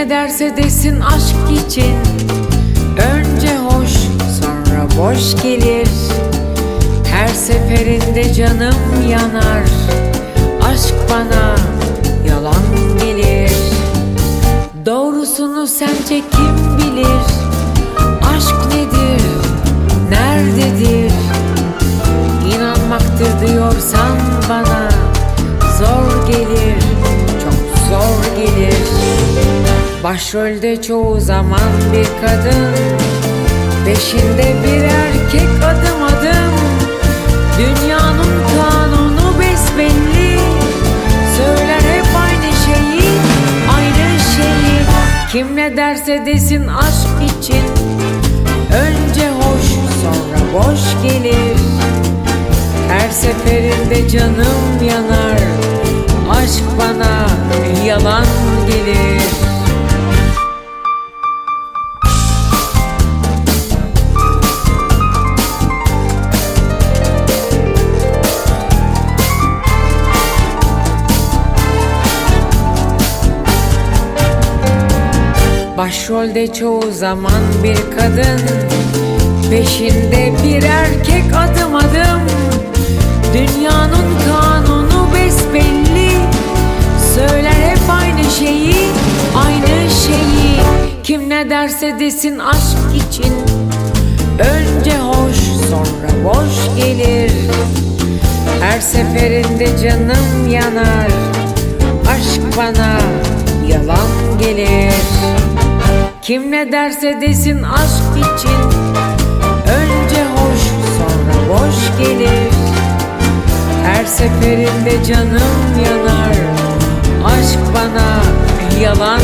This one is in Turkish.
ne derse desin aşk için. Önce hoş sonra boş gelir. Her seferinde canım yanar. Aşk bana yalan gelir. Doğrusunu sence kim bilir Başrolde çoğu zaman bir kadın. Peşinde bir erkek adım adım. Dünyanın kanunu besbelli. Söyler hep aynı şeyi Aynı şeyi. Kim ne derse desin aşk için. Önce hoş sonra boş gelir. Her seferinde canım yanar. Aşk bana yalan Başrolde çoğu zaman bir kadın. Peşinde bir erkek adım adım. Dünyanın kanunu besbelli. Söyler hep aynı şeyi, aynı şeyi. Kim ne derse desin aşk için. Önce hoş sonra boş gelir. Her seferinde canım yanar. Aşk bana yalan gelir Kim ne derse desin aşk için. Önce hoş sonra boş gelir. Her seferinde canım yanar. Aşk bana yalan